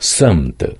圣的